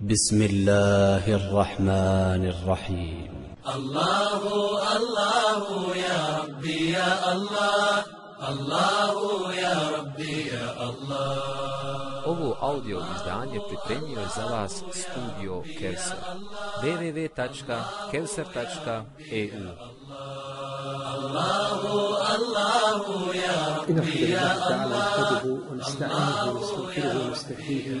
بسم الله الرحمن الرحيم. الله الله يا ربي يا الله. الله يا ربي يا الله. Ovo audio izdanje pripremio je za vas studio Kevser. www.kevser.eu الله الله يا ربي يا الله. ونستعينه ونستغفره ونستهديه.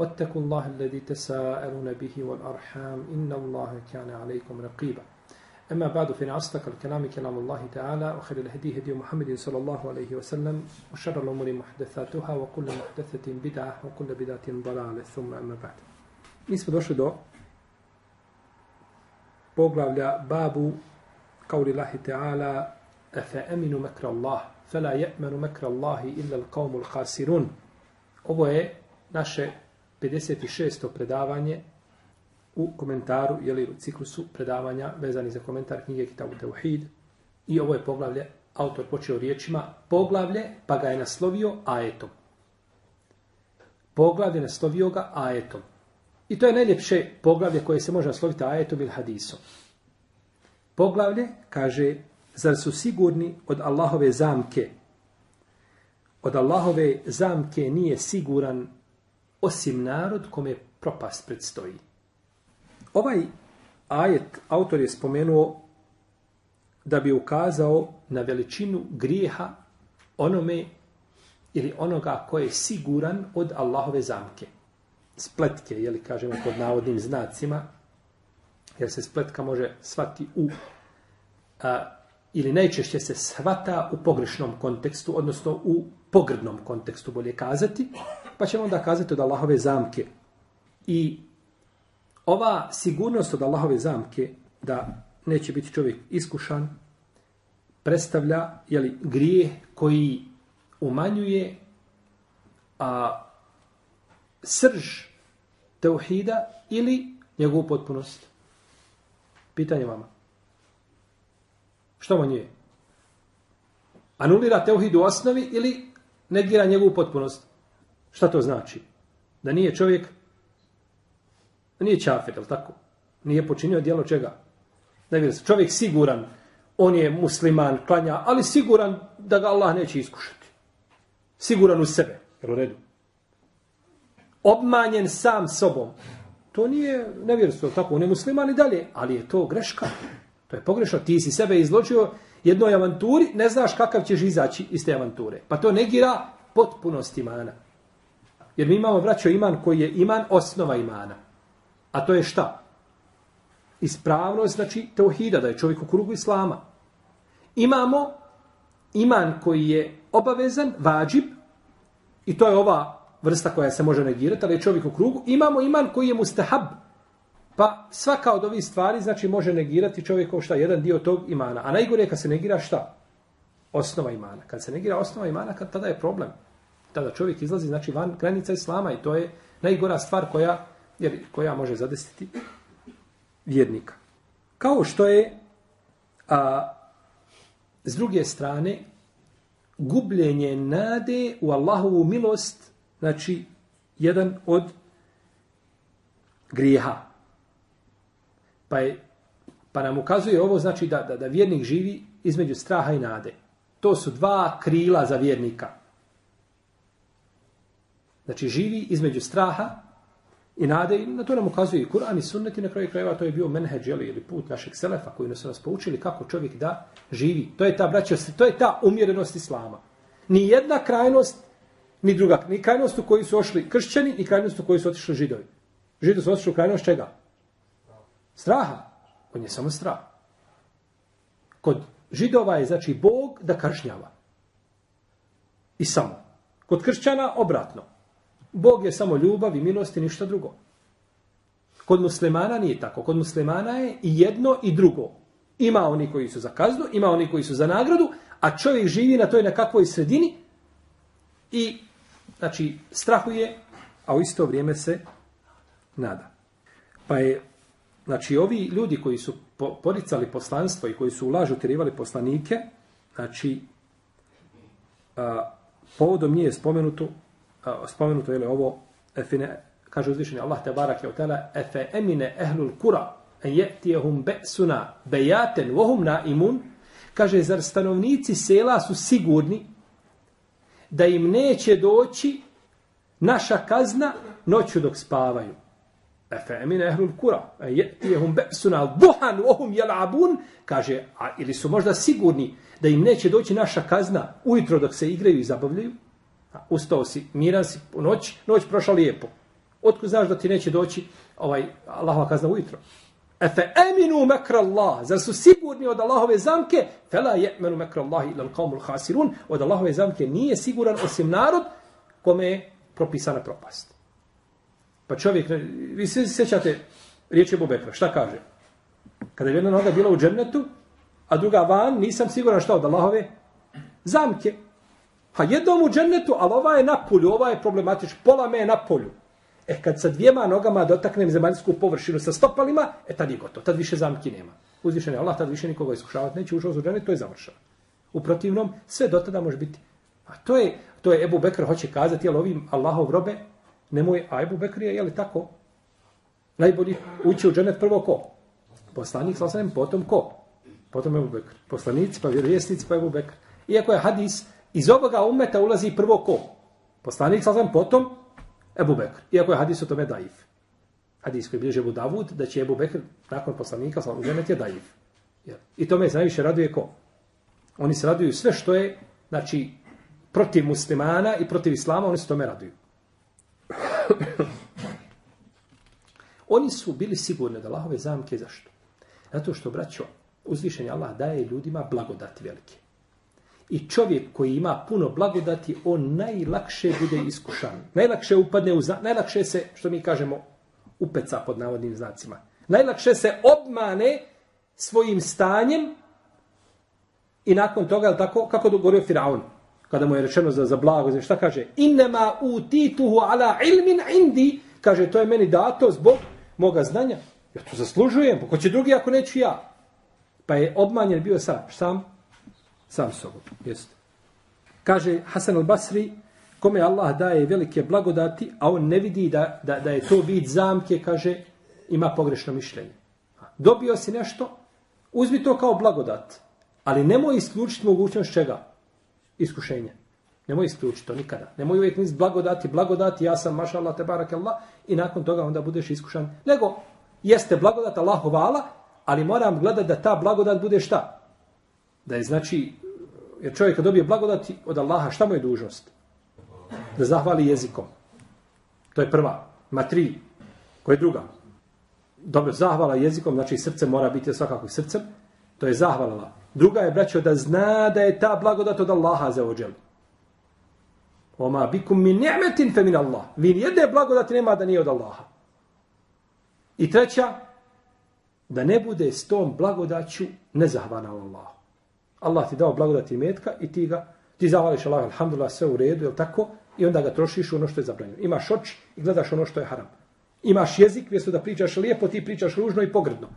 واتقوا الله الذي تساءلون به والأرحام إن الله كان عليكم رقيبا. أما بعد فإن أصدق الكلام كلام الله تعالى وخير الهدي هدي محمد صلى الله عليه وسلم وشر الأمور محدثاتها وكل محدثة بدعة وكل بدعة ضلالة. ثم أما بعد. Mi smo došli Allahi ta'ala Efe eminu mekra Allah, fela je'menu mekra Allahi illa l'qawmu l'hasirun. Ovo je naše 56. predavanje u komentaru, jeli u ciklusu predavanja vezani za komentar knjige Kitabu Teuhid. I ovo je poglavlje, autor počeo riječima, poglavlje, pa ga je naslovio ajetom. Poglavlje naslovio ga ajetom. I to je najljepše poglavlje koje se može nasloviti ajetom ili hadisom. Poglavlje kaže, zar su sigurni od Allahove zamke? Od Allahove zamke nije siguran osim narod kome propast predstoji. Ovaj ajet autor je spomenuo da bi ukazao na veličinu grijeha onome ili onoga ko je siguran od Allahove zamke spletke, jeli kažemo pod navodnim znacima, jer se spletka može svati u, a, ili najčešće se svata u pogrešnom kontekstu, odnosno u pogrdnom kontekstu, bolje kazati, pa ćemo onda kazati od Allahove zamke. I ova sigurnost od Allahove zamke, da neće biti čovjek iskušan, predstavlja jeli, grijeh koji umanjuje a, srž teuhida ili njegovu potpunost? Pitanje vama. Što manjuje? Anulira teuhid u osnovi ili negira njegovu potpunost? Šta to znači? Da nije čovjek, da nije čafir, je tako? Nije počinio dijelo čega? Ne vidi se. Čovjek siguran, on je musliman, klanja, ali siguran da ga Allah neće iskušati. Siguran u sebe. Jel u redu? obmanjen sam sobom. To nije nevjerstvo, tako, on je musliman i dalje, ali je to greška. To je pogrešno. Ti si sebe izločio jednoj avanturi, ne znaš kakav ćeš izaći iz te avanture. Pa to negira potpunost imana. Jer mi imamo, braćo, iman koji je iman osnova imana. A to je šta? Ispravnost, znači, teohida, da je čovjek u krugu islama. Imamo iman koji je obavezan, vađib, i to je ova vrsta koja se može negirati, ali je čovjek u krugu. Imamo iman koji je mustahab. Pa svaka od ovih stvari znači može negirati čovjekov šta? Jedan dio tog imana. A najgore je kad se negira šta? Osnova imana. Kad se negira osnova imana, kad tada je problem. Tada čovjek izlazi znači van granica islama i to je najgora stvar koja, jer, koja može zadesiti vjernika. Kao što je a, s druge strane gubljenje nade u Allahovu milost znači, jedan od grijeha. Pa, je, pa nam ukazuje ovo, znači, da, da, da vjernik živi između straha i nade. To su dva krila za vjernika. Znači, živi između straha i nade. I na to nam ukazuje i Kur'an i sunnet i na kraju krajeva to je bio menheđ ili put našeg selefa koji nas nas poučili kako čovjek da živi. To je ta, braća, to je ta umjerenost Islama. Ni jedna krajnost ni druga, ni krajnost u koji su ošli kršćani, ni krajnost u koji su otišli židovi. Židovi su otišli u krajnost čega? Straha. On je samo strah. Kod židova je znači Bog da kršnjava. I samo. Kod kršćana obratno. Bog je samo ljubav i milost i ništa drugo. Kod muslimana nije tako. Kod muslimana je i jedno i drugo. Ima oni koji su za kaznu, ima oni koji su za nagradu, a čovjek živi na toj nekakvoj sredini i znači strahuje, a u isto vrijeme se nada. Pa je, znači ovi ljudi koji su poricali poslanstvo i koji su u lažu terivali poslanike, znači a, povodom nije spomenuto, a, spomenuto je li ovo, efine, kaže uzvišeni Allah te barake je o tela, efe emine ehlul kura, en jetijehum be'suna bejaten vohum na imun, kaže, zar stanovnici sela su sigurni da im neće doći naša kazna noću dok spavaju. Efe emine ehlul kura, en jetijehum be'suna duhan vohum jelabun, kaže, a ili su možda sigurni da im neće doći naša kazna ujutro dok se igraju i zabavljaju, ustao si, miran si, u noć, noć prošla lijepo. Otko znaš da ti neće doći ovaj Allahova kazna ujutro? Efe eminu mekra Allah. Zar su sigurni od Allahove zamke? Fela je eminu mekra Allah ila l'kaumul hasirun. Od Allahove zamke nije siguran osim narod kome je propisana propast. Pa čovjek, vi se sjećate riječi Bobekra, šta kaže? Kada je jedna noga bila u džennetu, a druga van, nisam siguran šta od Allahove zamke. Ha jednom u džennetu, ali ova je na polju, ova je problematič, pola me je na polju. E kad sa dvijema nogama dotaknem zemaljsku površinu sa stopalima, e tad je gotovo, tad više zamki nema. Uzvišen je Allah, tad više nikoga iskušavati neće, ušao u džennet, to je završeno. U protivnom, sve do tada može biti. A to je, to je Ebu Bekr hoće kazati, jel ovim Allahov robe, nemoj, a Ebu Bekr je, jel li tako? Najbolji ući u džennet prvo ko? Poslanik, sa potom ko? Potom Ebu Bekr. Poslanici, pa vjerovjesnici, pa Ebu Bekr. Iako je hadis, iz ovoga umeta ulazi prvo ko? Poslanik, sa potom Ebu Bekr. Iako je hadis o tome daif. Hadis koji bliže Ebu Davud, da će Ebu Bekr nakon poslanika sa uzemet je daif. I tome se najviše raduje ko? Oni se raduju sve što je, znači, protiv muslimana i protiv islama, oni se tome raduju. oni su bili sigurni da Allahove zamke zašto? Zato što, braćo, uzvišenje Allah daje ljudima blagodati velike. I čovjek koji ima puno blagodati, on najlakše bude iskušan. Najlakše upadne u zna... najlakše se, što mi kažemo, upeca pod navodnim znacima. Najlakše se obmane svojim stanjem i nakon toga, je tako, kako dogorio Firaun, kada mu je rečeno za, za blago, znači šta kaže? Innema u tituhu ala ilmin indi, kaže, to je meni dato zbog moga znanja. Ja to zaslužujem, pa ko će drugi ako neću ja? Pa je obmanjen bio sam, sam sam sobom. Jeste. Kaže Hasan al-Basri, kome Allah daje velike blagodati, a on ne vidi da, da, da je to vid zamke, kaže, ima pogrešno mišljenje. Dobio si nešto, uzmi to kao blagodat, ali nemoj isključiti mogućnost čega? Iskušenja. Nemoj isključiti to nikada. Nemoj uvijek niz blagodati, blagodati, ja sam, maša Allah, te barak Allah, i nakon toga onda budeš iskušan. Nego, jeste blagodat, Allah hvala, ali moram gledati da ta blagodat bude šta? Da je znači, jer čovjek kad dobije blagodati od Allaha, šta mu je dužnost? Da zahvali jezikom. To je prva. Ma tri. Koja je druga? Dobro, zahvala jezikom, znači srce mora biti svakako srcem. To je zahvala. Druga je, braćo, da zna da je ta blagodat od Allaha za ođelu. Oma bikum min ni'metin fe min Allah. Vi nijedne blagodati nema da nije od Allaha. I treća, da ne bude s tom blagodaću nezahvana Allahu. Allah ti dao blagodati metka i ti ga, ti zavališ Allah, alhamdulillah, sve u redu, je tako? I onda ga trošiš u ono što je zabranjeno. Imaš oči i gledaš ono što je haram. Imaš jezik, mjesto da pričaš lijepo, ti pričaš ružno i pogrdno.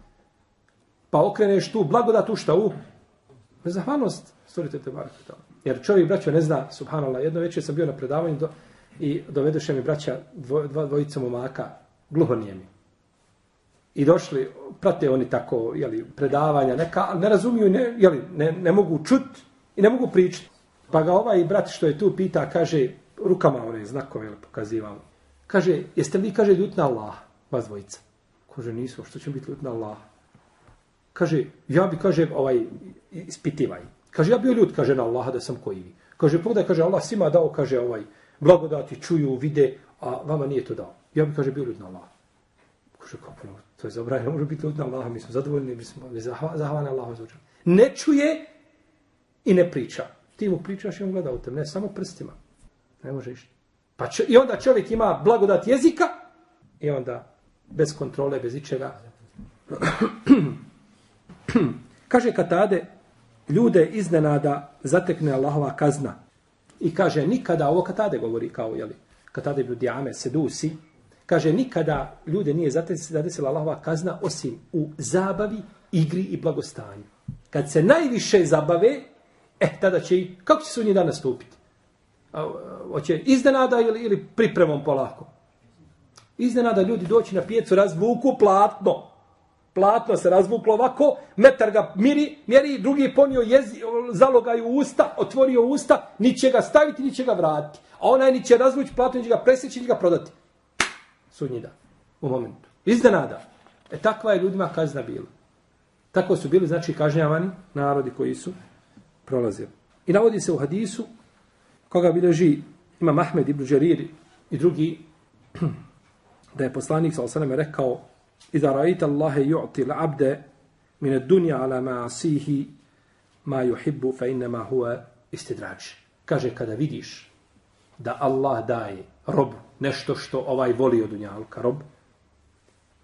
Pa okreneš tu blagodat u šta u? Zahvalnost, stvorite te barak. Jer čovjek, braćo, ne zna, subhanallah, jedno večer sam bio na predavanju do, i doveduše mi braća dvo, dva dvojica momaka, gluhonijemi. I došli, prate oni tako, jeli, predavanja, neka, ne razumiju, ne, jeli, ne, ne mogu čut i ne mogu pričati. Pa ga ovaj brat što je tu pita, kaže, rukama one znakove pokazivamo. Kaže, jeste li, kaže, ljut na Allah, vas dvojica? Kaže, nisu, što će biti ljut na Allah? Kaže, ja bi, kaže, ovaj, ispitivaj. Kaže, ja bio ljut, kaže, na Allaha da sam koji vi. Kaže, pogledaj, kaže, Allah svima dao, kaže, ovaj, blagodati, čuju, vide, a vama nije to dao. Ja bi, kaže, bio ljut na Allaha. Kaže, kako To je zabranjeno, može biti ljudna Allaha, mi smo zadovoljni, mi smo zahvalni Allahu za Ne čuje i ne priča. Ti mu pričaš i on gleda u tem, ne samo prstima. Ne može. Pa čo, I onda čovjek ima blagodat jezika i onda bez kontrole, bez ičega. kaže Katade, ljude iznenada zatekne Allahova kazna. I kaže, nikada, ovo Katade govori kao, jeli, Katade ibn Dijame, Sedusi, kaže, nikada ljude nije zadesila Allahova kazna osim u zabavi, igri i blagostanju. Kad se najviše zabave, eh, tada će i, kako će su njih danas stupiti? Hoće iznenada ili, ili pripremom polako? Iznenada ljudi doći na pijecu, razvuku platno. Platno se razvuklo ovako, metar ga miri, mjeri, drugi ponio jezi, zalogaju usta, otvorio usta, ni će ga staviti, ni će ga vratiti. A onaj ni će razvući platno, ni će ga presjeći, ni ga prodati. Sudnji dan, u momentu. Iznenada. E takva je ljudima kazna bila. Tako su bili, znači, kažnjavani narodi koji su prolazili. I navodi se u hadisu, koga bileži ima Mahmed ibn Đarir i drugi, da je poslanik s.a.v. rekao Iza rajita Allahe ju'ti l'abde mine dunja ala ma'asihi ma yuhibbu fa innama huwa istidraj. Kaže, kada vidiš da Allah daje robu nešto što ovaj voli od dunjalka rob,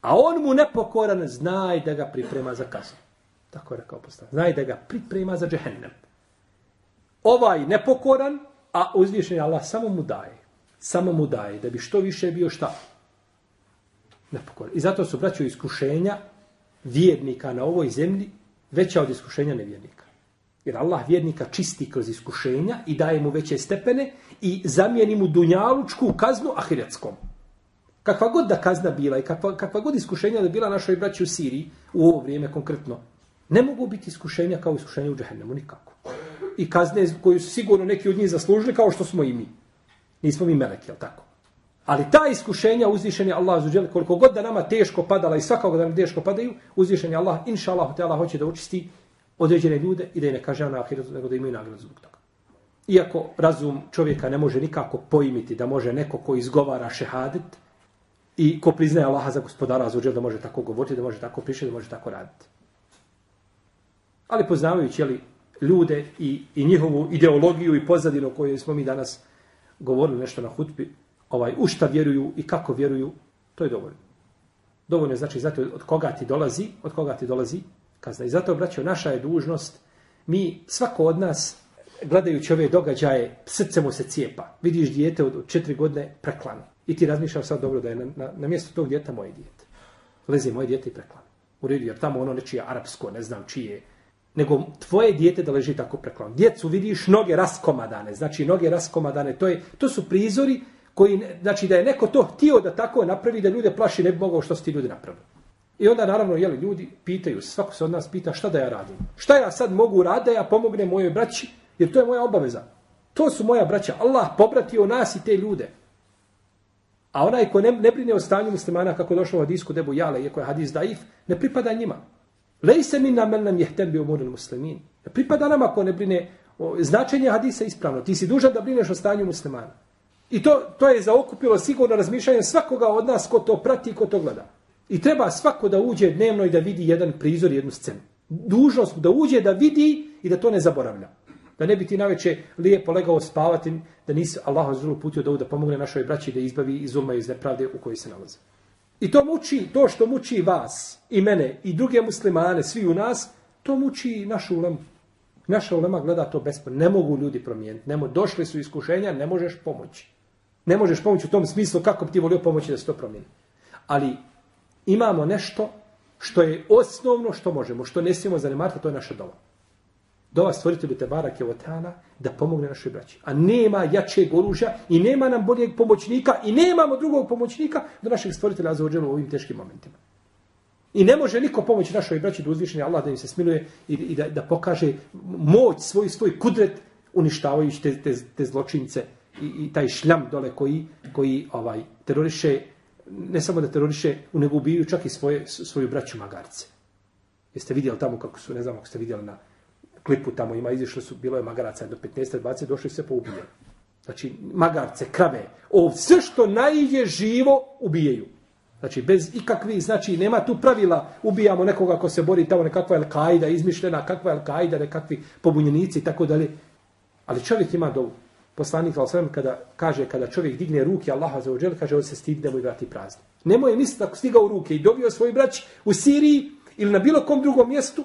a on mu nepokoran, znaj da ga priprema za kaznu. Tako je rekao postavljeno. Znaj da ga priprema za džehennem. Ovaj nepokoran, a uzvišen Allah samo mu daje. Samo mu daje, da bi što više bio šta? nepokoran. I zato su braćo iskušenja vjernika na ovoj zemlji veća od iskušenja nevjernika. Jer Allah vjernika čisti kroz iskušenja i daje mu veće stepene i zamijeni mu dunjalučku kaznu ahiretskom. Kakva god da kazna bila i kakva, kakva god iskušenja da bila našoj braći u Siriji u ovo vrijeme konkretno, ne mogu biti iskušenja kao iskušenja u džahennemu nikako. I kazne koju su sigurno neki od njih zaslužili kao što smo i mi. Nismo mi meleki, jel tako? Ali ta iskušenja uzvišen je Allah zuđel, koliko god da nama teško padala i svakog da nam teško padaju, uzvišen je Allah, inša Allah, te Allah hoće da učisti određene ljude i da je ne kaže na ahiretu, nego da imaju nagradu zbog toga. Iako razum čovjeka ne može nikako poimiti da može neko ko izgovara šehadet i ko priznaje Allaha za gospodara zuđel da može tako govoriti, da može tako piše, da može tako raditi. Ali poznavajući jeli, ljude i, i njihovu ideologiju i pozadinu o kojoj smo mi danas govorili nešto na hutbi, ovaj u šta vjeruju i kako vjeruju, to je dovoljno. Dovoljno je znači zato od koga ti dolazi, od koga ti dolazi kazna. I zato, braćo, naša je dužnost, mi, svako od nas, gledajući ove događaje, srce mu se cijepa. Vidiš dijete od četiri godine preklano. I ti razmišljaš sad dobro da je na, na, na mjesto tog djeta moje dijete. Lezi moje dijete i preklano. U redu, jer tamo ono nečije arapsko, ne znam čije. Nego tvoje dijete da leži tako preklano. Djecu vidiš noge raskomadane. Znači, noge raskomadane. To, je, to su prizori koji, znači da je neko to htio da tako napravi, da ljude plaši, ne bi mogao što su ti ljudi napravili. I onda naravno, jeli, ljudi pitaju, svako se od nas pita šta da ja radim. Šta ja sad mogu raditi da ja pomognem mojoj braći, jer to je moja obaveza. To su moja braća. Allah pobratio nas i te ljude. A onaj ko ne, ne brine o stanju muslimana, kako došlo u hadisku debu jale, iako je hadis daif, ne pripada njima. Lej se na namen nam jehtem bio muslimin. Ne pripada nama ko ne brine o značenje hadisa ispravno. Ti si dužan da brineš o stanju muslimana. I to, to je zaokupilo sigurno razmišljanje svakoga od nas ko to prati i ko to gleda. I treba svako da uđe dnevno i da vidi jedan prizor, jednu scenu. Dužnost da uđe, da vidi i da to ne zaboravlja. Da ne bi ti naveče lijepo legao spavati, da nisi Allah zulu putio da, da pomogne našoj braći da izbavi iz ulma iz nepravde u kojoj se nalaze. I to muči, to što muči vas i mene i druge muslimane, svi u nas, to muči našu ulemu. Naša ulema gleda to bespredno. Ne mogu ljudi promijeniti. Nemo, došli su iskušenja, ne možeš pomoći. Ne možeš pomoći u tom smislu kako bi ti volio pomoći da se to promijeni. Ali imamo nešto što je osnovno što možemo, što ne smijemo zanemariti, to je naša dova. Dova stvoritelju te barak je otana da pomogne našoj braći. A nema jačeg oružja i nema nam boljeg pomoćnika i nemamo drugog pomoćnika do našeg stvoritelja za u ovim teškim momentima. I ne može niko pomoći našoj braći da uzvišenje Allah da im se smiluje i, i da, da pokaže moć svoj, svoj kudret uništavajući te, te, te zločince i, i taj šljam dole koji, koji ovaj teroriše, ne samo da teroriše, nego ubijaju čak i svoje, svoju braću magarce. Jeste vidjeli tamo kako su, ne znam ako ste vidjeli na klipu tamo, ima izišli su, bilo je magaraca do 15-20, došli se poubijali. Znači, magarce, krave, ov, sve što najje živo ubijaju. Znači, bez ikakvi, znači, nema tu pravila, ubijamo nekoga ko se bori tamo, nekakva Al-Qaida izmišljena, kakva Al-Qaida, nekakvi pobunjenici i tako dalje. Ali čovjek ima dovolj poslanik sallallahu kada kaže kada čovjek digne ruke Allaha za ođel, kaže on se stidi da mu vrati prazne. Nemoj misliti ako stigao u ruke i dobio svoj brać u Siriji ili na bilo kom drugom mjestu,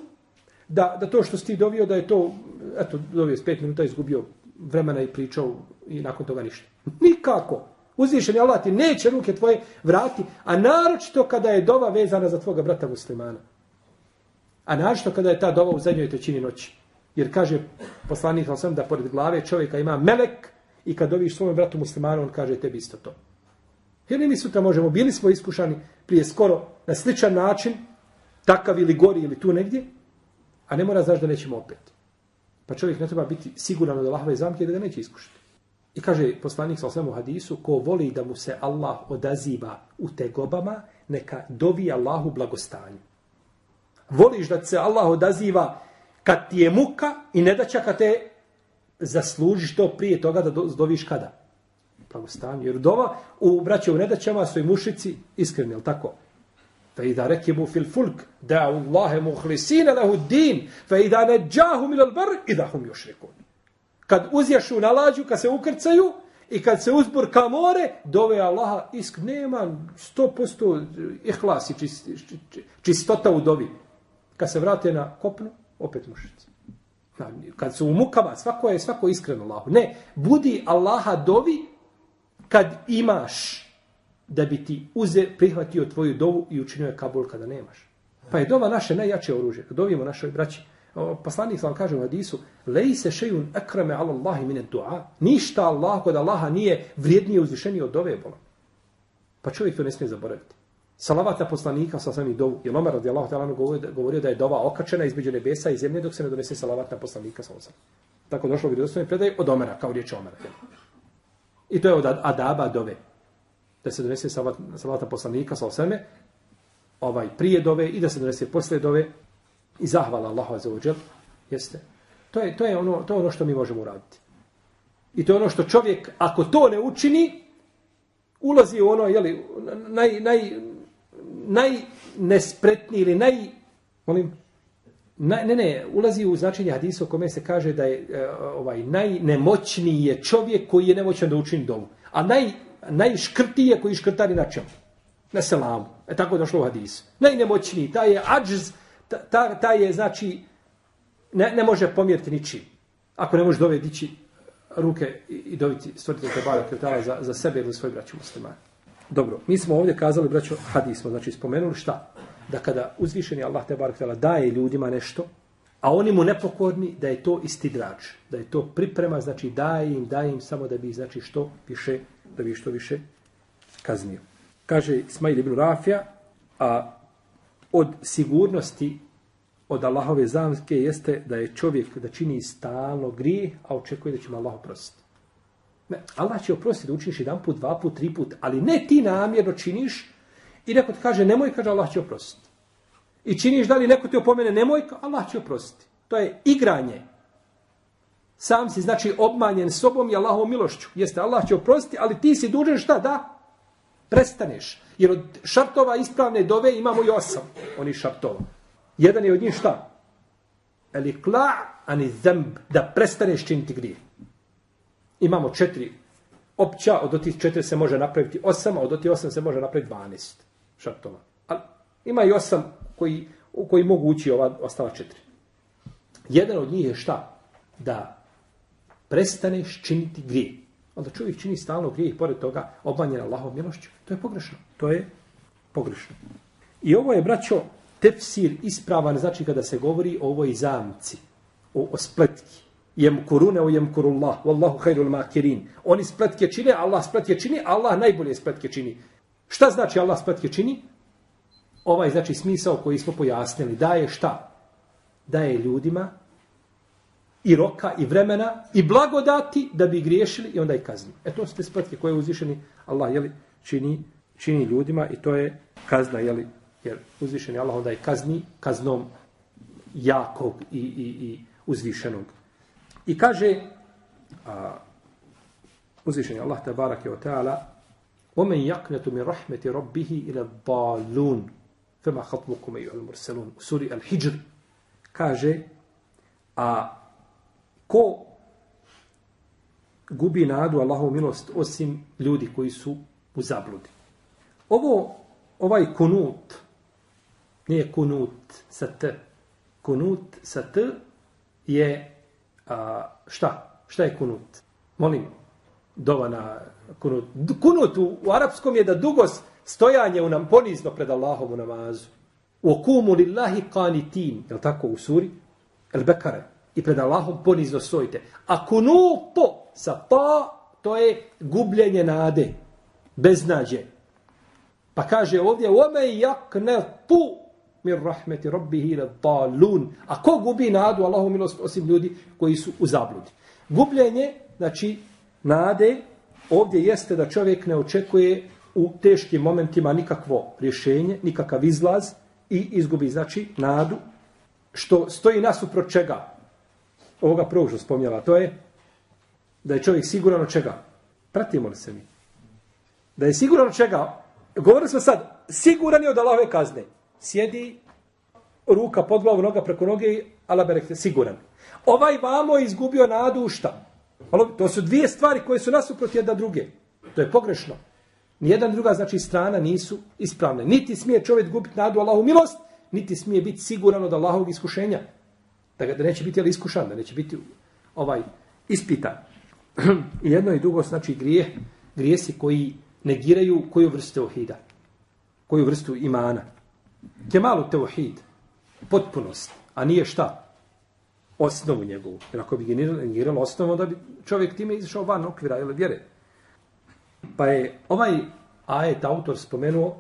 da, da to što si ti dovio, da je to, eto, dovio s pet minuta, izgubio vremena i pričao i nakon toga ništa. Nikako. Uzvišen je Allah ti neće ruke tvoje vrati, a naročito kada je dova vezana za tvoga brata muslimana. A naročito kada je ta dova u zadnjoj trećini noći. Jer kaže poslanik sam da pored glave čovjeka ima melek i kad doviš svojom bratu muslimanu, on kaže tebi isto to. Jer mi sutra možemo, bili smo iskušani prije skoro na sličan način, takav ili gori ili tu negdje, a ne mora znaš da nećemo opet. Pa čovjek ne treba biti siguran od Allahove zamke da ga neće iskušati. I kaže poslanik sa osvijem u hadisu, ko voli da mu se Allah odaziva u tegobama, neka dovi Allahu blagostanju. Voliš da se Allah odaziva kad ti je muka i ne da čeka te zaslužiš to prije toga da doviš kada? Blagostanju. Jer dova u braće u nedaćama su i mušici iskreni, je tako? فإذا ركبوا في الفلك دعوا الله مخلصين له الدين فإذا نجاهم إلى البر إذا هم يشركون kad uzješu na lađu, kad se ukrcaju i kad se uzbur ka more, dove Allaha isk nema 100% ihlas i čist, čistota u dovi. Kad se vrate na kopnu, opet mušici. Kad su u mukama, svako je svako iskreno Allahu. Ne, budi Allaha dovi kad imaš da bi ti uze, prihvatio tvoju dovu i učinio je kabul kada nemaš. Pa je dova naše najjače oružje. Kad dovijemo našoj braći, poslanik vam kaže u hadisu, lej se šejun akrame ala Allahi mine dua. Ništa Allah kod Allaha nije vrijednije uzvišenije od dove bola. Pa čovjek to ne smije zaboraviti. Salavat na poslanika sa sami dovu. Jer Omer radijallahu ta'ala govorio da je dova okačena između nebesa i zemlje dok se ne donese salavat na poslanika sa osam. Tako došlo u dostojne predaje od Omera, kao riječ Omera. I to je od adaba dove da se donese salavat na poslanika sa osame, ovaj prije dove i da se donese posle dove i zahvala Allahu za uđel, jeste. To je, to, je ono, to je ono što mi možemo uraditi. I to je ono što čovjek, ako to ne učini, ulazi u ono, jeli, naj, naj, naj nespretni ili naj, molim, na, ne, ne, ulazi u značenje hadisa u kome se kaže da je uh, ovaj najnemoćniji je čovjek koji je nemoćan da učini dovu. A naj, najškrtije koji škrtari na čemu? Na selamu. E tako je došlo u hadisu. Najnemoćniji, taj je ađz, taj ta je, znači, ne, ne može pomjeriti ničim. Ako ne može dove dići ruke i dobiti stvoriti te barak za, za sebe ili svoj braću muslimani. Dobro, mi smo ovdje kazali, braćo, hadis smo, znači spomenuli šta? Da kada uzvišeni Allah te barek daje ljudima nešto, a oni mu nepokorni, da je to istidrač, da je to priprema, znači daje im, daje im samo da bi, znači što više da bi što više kaznio. Kaže Ismail ibn Rafija, a od sigurnosti od Allahove zamske jeste da je čovjek da čini stalno grije, a očekuje da će mu Allah oprostiti. Allah će oprostiti da učiniš jedan put, dva put, tri put, ali ne ti namjerno činiš i neko ti kaže nemoj, kaže Allah će oprostiti. I činiš da li neko ti opomene nemoj, Allah će oprostiti. To je igranje. Sam si znači obmanjen sobom i Allahovom milošću. Jeste, Allah će oprostiti, ali ti si dužan šta da? Prestaneš. Jer od šartova ispravne dove imamo i osam. Oni šartova. Jedan je od njih šta? Eli kla ani zemb. Da prestaneš činiti grijeh. Imamo četiri opća. Od tih četiri se može napraviti osam, a od tih osam se može napraviti dvanest šartova. Ali ima i osam koji, u koji mogu ući ova ostala četiri. Jedan od njih je šta? Da prestaneš činiti grije. Onda čovjek čini stalno grije i pored toga obmanjen Allahom milošću. To je pogrešno. To je pogrešno. I ovo je, braćo, tefsir ispravan, znači kada se govori o ovoj zamci, o, o spletki. Jem kurune o jem kurullah, wallahu hayrul makirin. Oni spletke čine, Allah spletke čini, Allah najbolje spletke čini. Šta znači Allah spletke čini? Ovaj znači smisao koji smo pojasnili. Daje šta? Daje ljudima i roka i vremena i blagodati da bi griješili i onda i kazni. E to su te spletke koje je uzvišeni Allah jeli, čini, čini ljudima i to je kazna, jeli, jer uzvišeni Allah onda je kazni kaznom jakog i, i, i uzvišenog. I kaže a, uzvišeni Allah te barak je o teala ومن يقنط من رحمة ربه إلى الضالون فما خطبكم أيها المرسلون سوري الحجر kaže a ko gubi nadu Allahovu milost osim ljudi koji su u zabludi. Ovo, ovaj kunut, nije kunut sa t, kunut sa t je a, šta? Šta je kunut? Molim, dova na kunut. Kunut u, u arapskom je da dugo stojanje u nam ponizno pred Allahom u namazu. U okumu lillahi qanitin, je tako u suri? El Bekare. I pred Allahom ponizno stojite. A kunuto sa pa, to je gubljenje nade. Beznađe. Pa kaže ovdje, ome jakne tu min rahmeti rabbihi ila dalun. A ko gubi nadu Allahu milost osim ljudi koji su u zabludi? Gubljenje, znači, nade, ovdje jeste da čovjek ne očekuje u teškim momentima nikakvo rješenje, nikakav izlaz i izgubi, znači, nadu, što stoji nasuprot čega? Ovoga prvog što spomnjala, to je da je čovjek siguran od čega? Pratimo li se mi? Da je siguran od čega? Govorili smo sad, siguran je od Allahove kazne. Sjedi, ruka pod glavu, noga preko noge, ala berekte, siguran. Ovaj vamo je izgubio nadu u šta? To su dvije stvari koje su nasuprot jedna druge. To je pogrešno. Nijedan druga, znači, strana nisu ispravne. Niti smije čovjek gubiti nadu Allahu milost, niti smije biti siguran od Allahovog iskušenja. Da, ga, da neće biti ali iskušan, da neće biti ovaj ispitan. I jedno i drugo, znači, grije, grijesi koji negiraju koju vrstu ohida, Koju vrstu imana. Kemalu teuhid. Potpunost. A nije šta? Osnovu njegovu. Jer ako bi negiralo osnovu, da bi čovjek time izašao van okvira ili vjere. Pa je ovaj ajet autor spomenuo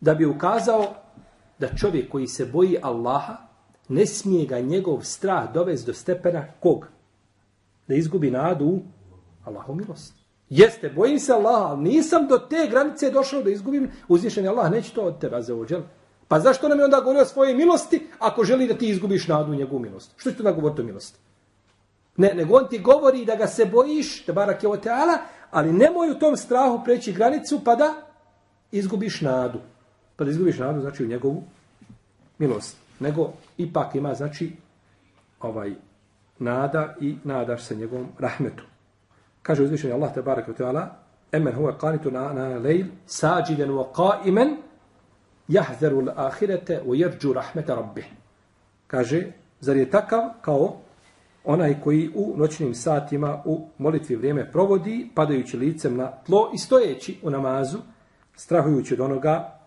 da bi ukazao da čovjek koji se boji Allaha ne smije ga njegov strah dovesti do stepena kog? Da izgubi nadu u Allahu milost. Jeste, bojim se Allaha, ali nisam do te granice došao da izgubim uzvišeni Allah, neće to od tebe za ođel. Pa zašto nam je onda govorio o svoje milosti ako želi da ti izgubiš nadu u njegovu milost? Što će tu da govoriti o milosti? Ne, nego on ti govori da ga se bojiš, da barak je o teala, ali nemoj u tom strahu preći granicu pa da izgubiš nadu. Pa da izgubiš nadu, znači u njegovu milost. Nego ipak ima, znači, ovaj, nada i nadaš se njegovom rahmetu. Kaže uzvišenje Allah te barak o teala, Emen huve qanitu na, na lejl, sađiden wa qaimen, jahzeru l'ahirete u jerđu rahmeta rabbih. Kaže, zar je takav kao onaj koji u noćnim satima u molitvi vrijeme provodi, padajući licem na tlo i stojeći u namazu, strahujući od onoga,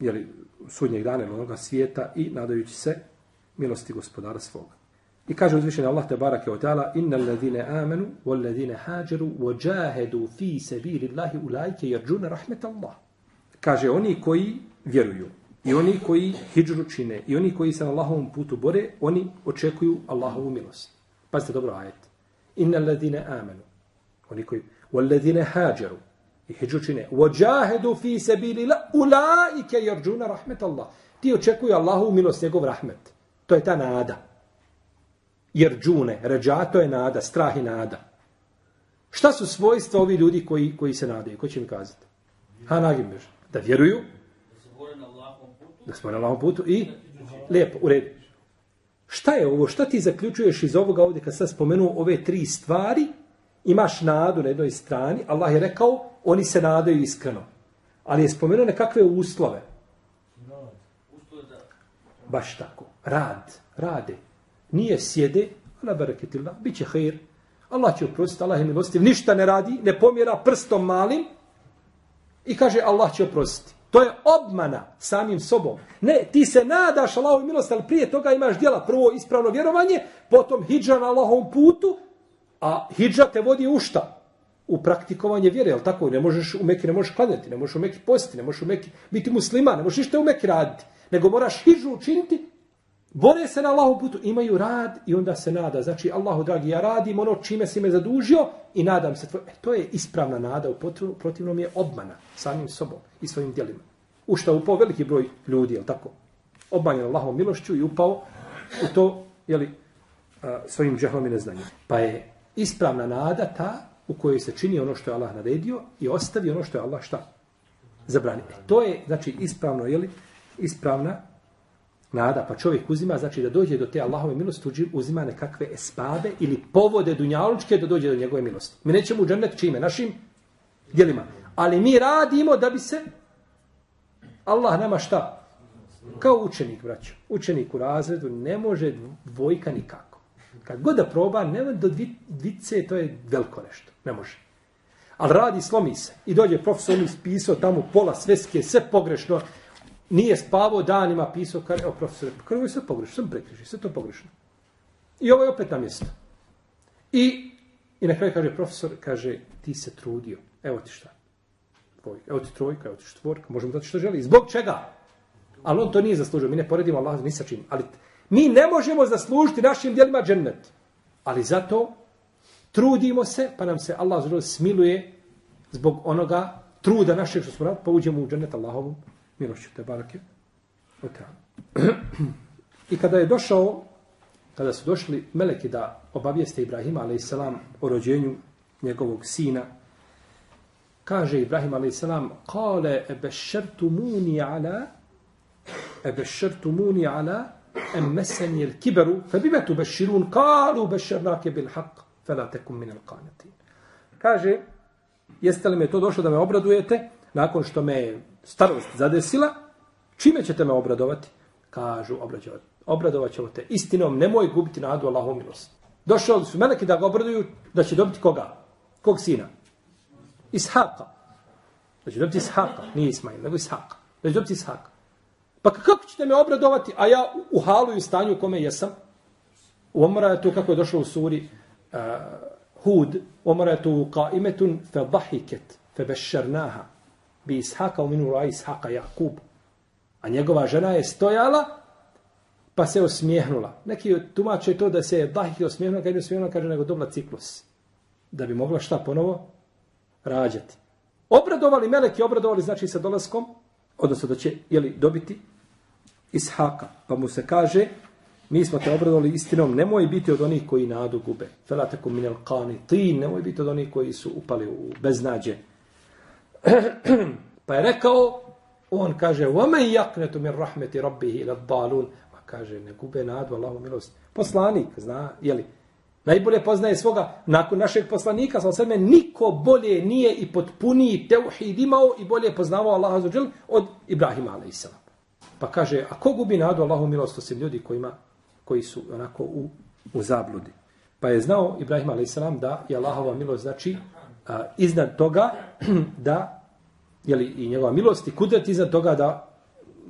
jeli, sudnjeg dana ili onoga svijeta i nadajući se milosti gospodara svoga. I kaže uzvišenje Allah te barake od ta'ala Inna alladhine amanu wal ladhine hađeru wa jahedu fi sabili Allahi ulajke jerđune rahmet Allah. Kaže oni koji vjeruju i oni koji hijđru čine i oni koji se na Allahovom putu bore, oni očekuju Allahovu milost. Pazite dobro ajet. Inna alladine amenu. oni koji Walladine hađaru. i hijđru čine Wajahedu fi sabili la ulaike jerđune rahmet Allah. Ti očekuju Allahovu milost, njegov rahmet. To je ta nada jer džune, ređato je nada, strah i nada. Šta su svojstva ovi ljudi koji, koji se nadaju? Ko će mi kazati? Ha, nagim. Da vjeruju, da smo na Allahom putu i lijepo, u redu. Šta je ovo? Šta ti zaključuješ iz ovoga ovdje kad sam spomenuo ove tri stvari? Imaš nadu na jednoj strani. Allah je rekao, oni se nadaju iskreno. Ali je spomenuo nekakve uslove. Baš tako. Rad. Rade. Nije sjede, ala bereketillah, bit će hajir. Allah će oprostiti, Allah je milostiv, ništa ne radi, ne pomjera prstom malim i kaže Allah će oprostiti. To je obmana samim sobom. Ne, ti se nadaš Allahovi milosti, ali prije toga imaš djela. Prvo ispravno vjerovanje, potom hijđa na Allahovom putu, a hijđa te vodi u šta? U praktikovanje vjere, jel tako? Ne možeš u Meki, ne možeš klanjati, ne možeš u Meki postiti, ne možeš u Meki biti musliman, ne možeš ništa u Meki raditi. Nego moraš hijđu učiniti Bore se na Allahu putu, imaju rad i onda se nada. Znači, Allahu dragi, ja radim ono čime si me zadužio i nadam se. Tvoj... E, to je ispravna nada, u protivnom je obmana samim sobom i svojim djelima. U što upao veliki broj ljudi, je tako? Obmanjen Allahom milošću i upao u to, je li, svojim džehlom i neznanjem. Pa je ispravna nada ta u kojoj se čini ono što je Allah naredio i ostavi ono što je Allah šta? Zabrani. E, to je, znači, ispravno, je li, ispravna nada, pa čovjek uzima, znači da dođe do te Allahove milosti, uzima nekakve espabe ili povode dunjalučke da dođe do njegove milosti. Mi nećemo u džennet čime? Našim djelima. Ali mi radimo da bi se Allah nama šta? Kao učenik, braćo. Učenik u razredu ne može dvojka nikako. Kad god da proba, ne do dvice, to je veliko nešto. Ne može. Ali radi, slomi se. I dođe profesor, on ispisao tamo pola sveske, sve pogrešno. Nije spavao danima, pisao, kaže, evo profesor, pa kaže, ovo je sve pogrešno, sve prekriži, sve to pogrešno. I ovo je opet na mjesto. I, I na kraju kaže profesor, kaže, ti se trudio. Evo ti šta. Dvojka. Evo ti trojka, evo ti četvorka, možemo dati što želi. Zbog čega? Ali on to nije zaslužio. Mi ne poredimo Allah ni sa čim. Ali mi ne možemo zaslužiti našim djelima džennet. Ali zato trudimo se, pa nam se Allah smiluje zbog onoga truda našeg što smo radili, pa uđemo u džennet Allahovom milošću. Te barake. O. I kada je došao, kada su došli meleki da obavijeste Ibrahima a.s. o rođenju njegovog sina, kaže Ibrahim a.s. Kale ebešertumuni ala ebešertumuni ala emmeseni il kiberu fe beširun kalu bešernake bil haq fe tekum min al. Kaže, jeste li me to došlo da me obradujete nakon što me starost zadesila, čime ćete me obradovati? Kažu, obradovati. Obradovat ćemo te istinom, nemoj gubiti nadu Allahom milost. Došao su meleki da ga obraduju da će dobiti koga? Kog sina? Ishaqa. Da će dobiti Ishaqa, nije Ismail, nego Ishaqa. Da će dobiti Ishaqa. Pa kako ćete me obradovati, a ja u halu i u stanju u kome jesam? U omora je to kako je došlo u suri uh, Hud, omora je to u qaimetun fe dahiket fe bešernaha bi Ishaka u minu raj Jakub. A njegova žena je stojala pa se osmijehnula. Neki tumače to da se je dahik osmijehnula, kad je osmijehnula, kaže nego dobila ciklus. Da bi mogla šta ponovo? Rađati. Obradovali meleki, obradovali znači sa dolaskom, odnosno da će jeli, dobiti Ishaka. Pa mu se kaže, mi smo te obradovali istinom, nemoj biti od onih koji nadu gube. Felatakum minel qani ti, nemoj biti od onih koji su upali u beznađe pa je rekao, on kaže, وَمَنْ يَقْنَتُ مِنْ رَحْمَةِ رَبِّهِ إِلَى الضَّالُونَ Pa kaže, ne gube nadu, Allahu milost. Poslanik, zna, jeli, najbolje poznaje svoga, nakon našeg poslanika, sa sebe, niko bolje nije i potpuniji teuhid imao i bolje poznavao Allaha za od Ibrahima a.s. Pa kaže, a ko gubi nadu Allahu milost, osim ljudi kojima, koji su onako u, u zabludi. Pa je znao Ibrahim a.s. da je Allahova milost znači a, iznad toga da jeli, i njegova milost i kudret iznad toga da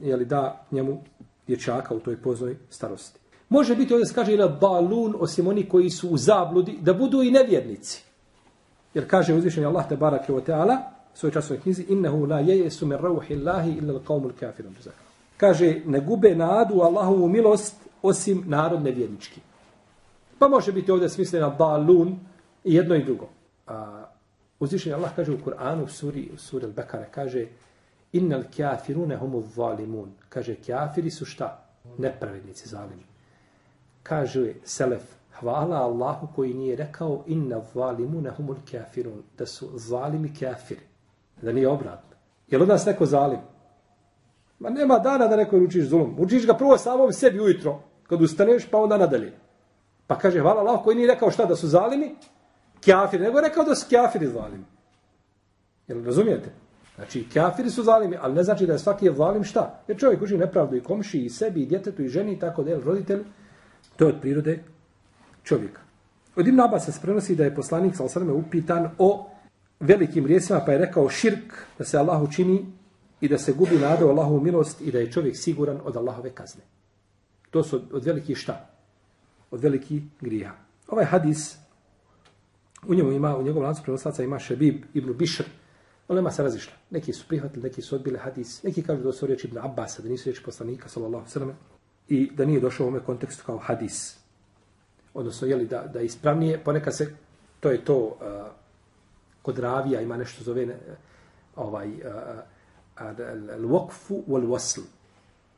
jeli, da njemu dječaka u toj poznoj starosti. Može biti ovdje se kaže ili balun osim oni koji su u zabludi da budu i nevjernici. Jer kaže uzvišenje Allah te barake o teala svoj časovnoj knjizi innehu la jejesu min rauhi Allahi illa l'qawmu kafirom. Kaže ne gube nadu Allahovu milost osim narod nevjernički. Pa može biti ovdje smislena balun i jedno i drugo. A, uzvišenje Allah kaže u Kur'anu u suri, u suri Al-Bekare kaže innal kafirune humu zalimun. Kaže kafiri su šta? Nepravednici zalimi. Kaže Selef, hvala Allahu koji nije rekao inna zalimune humul kafirun, da su zalimi kafiri. Da nije obratno. Je li od nas neko zalim? Ma nema dana da neko učiš zulum. Učiš ga prvo samom sebi ujutro, kad ustaneš, pa onda nadalje. Pa kaže, hvala Allah koji nije rekao šta da su zalimi, kafiri, nego je rekao da su kafiri zalimi. Jel razumijete? Znači, kafiri su zalimi, ali ne znači da je svaki je zalim šta? Jer čovjek uži nepravdu i komši, i sebi, i djetetu, i ženi, i tako da je roditelj. To je od prirode čovjeka. Od Ibn Abbas se prenosi da je poslanik sa osrme upitan o velikim rijesima, pa je rekao širk, da se Allah učini i da se gubi nada u Allahovu milost i da je čovjek siguran od Allahove kazne. To su od, od velikih šta? Od velikih grija. Ovaj hadis, u njemu ima, u njegovom lancu prenoslaca ima Šebib ibn Bišr, Olema se razišla. Neki su prihvatili, neki su odbili hadis, neki kažu da su riječi Ibn Abbas, da nisu riječi poslanika, sallallahu sallam, i da nije došao u ovome kontekstu kao hadis. Odnosno, jeli, da, da ispravnije, ponekad se, to je to, uh, kod ravija ima nešto zove, ne, uh, ovaj, uh, uh al-waqfu wal-wasl.